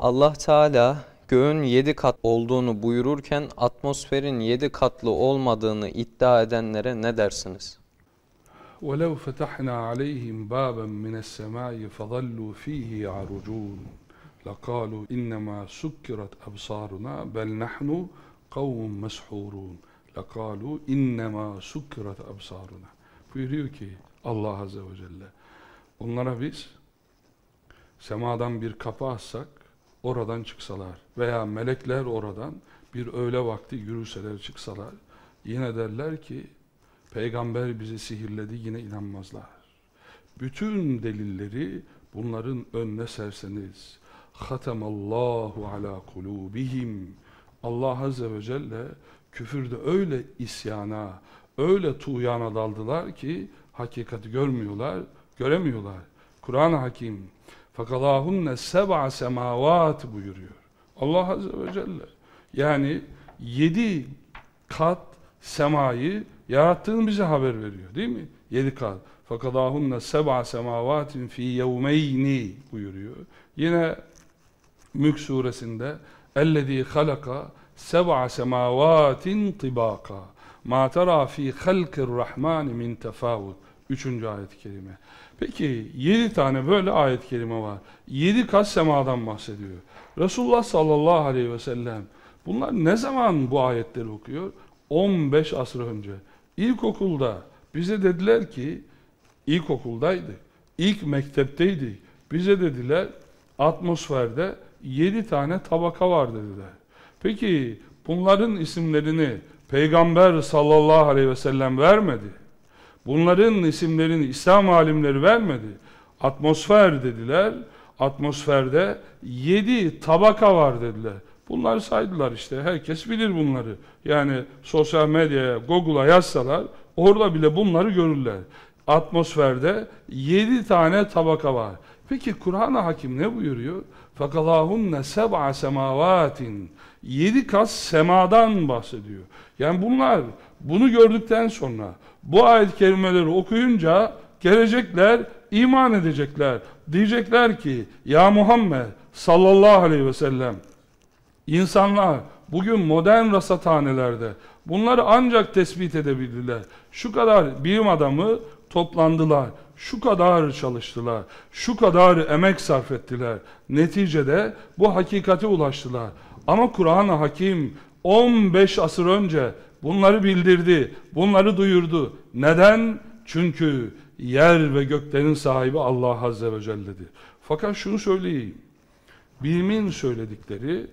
Allah Teala göğün yedi kat olduğunu buyururken atmosferin yedi katlı olmadığını iddia edenlere ne dersiniz? وَلَوْ فَتَحْنَا عَلَيْهِمْ بَابًا مِنَ السَّمَاءِ فَظَلُّوا فِيهِ يَعْرُجُونَ لَقَالُوا إِنَّمَا سُكِّرَتْ أَبْصَارُنَا بَلْ نَحْنُ قَوْمٌ مَسْحُورُونَ لَقَالُوا إِنَّمَا سُكِّرَتْ أَبْصَارُنَا Buyuruyor ki Allah Azze ve Celle onlara biz semadan bir kapı açsak oradan çıksalar veya melekler oradan bir öğle vakti yürüseler çıksalar yine derler ki peygamber bizi sihirledi yine inanmazlar. Bütün delilleri bunların önüne serseniz Allahu ala kulubihim Allah Azze ve Celle küfürde öyle isyana, öyle tuğyana daldılar ki hakikati görmüyorlar, göremiyorlar. Kur'an-ı Hakim Fekalahunne seb'a semavat buyuruyor. Allah Azze ve Celle. Yani yedi kat semayı yarattığını bize haber veriyor değil mi? Yedi kat. Fakadahunne seb'a semavatin fi yevmeyni buyuruyor. Yine Mülk suresinde ellezî halaka seb'a semavatin tibaka ma tera fi halkir rahmani min tefavut Üçüncü ayet-i kerime. Peki yedi tane böyle ayet-i kerime var. Yedi kat semadan bahsediyor. Resulullah sallallahu aleyhi ve sellem bunlar ne zaman bu ayetleri okuyor? 15 asır önce. İlkokulda bize dediler ki ilkokuldaydı. İlk mektepteydi. Bize dediler atmosferde yedi tane tabaka var dediler. Peki bunların isimlerini Peygamber sallallahu aleyhi ve sellem vermedi. Bunların isimlerini İslam alimleri vermedi. Atmosfer dediler. Atmosferde yedi tabaka var dediler. Bunları saydılar işte. Herkes bilir bunları. Yani sosyal medyaya, Google'a yazsalar orada bile bunları görürler. Atmosferde yedi tane tabaka var. Peki Kur'an-ı Hakim ne buyuruyor? فَقَضَاهُنَّ سَبْعَ سَمَاوَاتٍ Yedi kat semadan bahsediyor. Yani bunlar bunu gördükten sonra bu ayet kelimeleri okuyunca gelecekler, iman edecekler. Diyecekler ki ya Muhammed sallallahu aleyhi ve sellem insanlar bugün modern rasathanelerde bunları ancak tespit edebildiler. Şu kadar bilim adamı toplandılar. Şu kadar çalıştılar. Şu kadar emek sarf ettiler. Neticede bu hakikate ulaştılar. Ama Kur'an-ı Hakim 15 asır önce bunları bildirdi. Bunları duyurdu. Neden? Çünkü yer ve göklerin sahibi Allah Azze ve Celle'dir. Fakat şunu söyleyeyim. Bilimin söyledikleri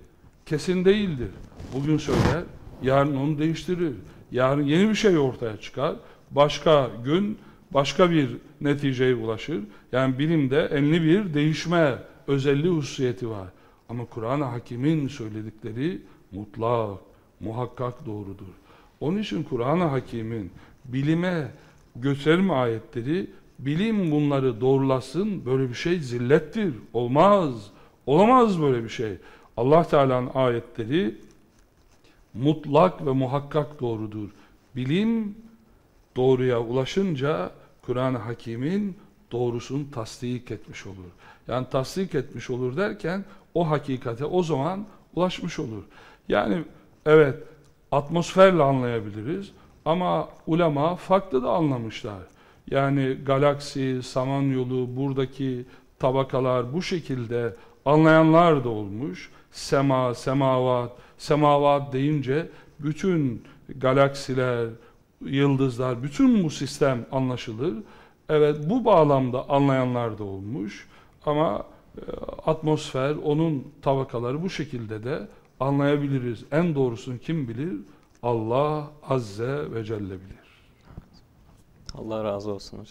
kesin değildir. Bugün söyler, yarın onu değiştirir. Yarın yeni bir şey ortaya çıkar. Başka gün başka bir neticeye ulaşır. Yani bilimde enli bir değişme özelliği hususiyeti var. Ama Kur'an-ı Hakim'in söyledikleri mutlak, muhakkak doğrudur. Onun için Kur'an-ı Hakim'in bilime gösterme ayetleri bilim bunları doğrulasın böyle bir şey zillettir. Olmaz. Olamaz böyle bir şey. Allah Teala'nın ayetleri mutlak ve muhakkak doğrudur. Bilim doğruya ulaşınca Kur'an-ı Hakim'in doğrusunu tasdik etmiş olur. Yani tasdik etmiş olur derken o hakikate o zaman ulaşmış olur. Yani evet atmosferle anlayabiliriz ama ulema farklı da anlamışlar. Yani galaksi, samanyolu, buradaki tabakalar bu şekilde anlayanlar da olmuş. Sema, semavat, semavat deyince bütün galaksiler, yıldızlar, bütün bu sistem anlaşılır. Evet bu bağlamda anlayanlar da olmuş ama e, atmosfer, onun tabakaları bu şekilde de anlayabiliriz. En doğrusunu kim bilir? Allah Azze ve Celle bilir. Allah razı olsun hocam.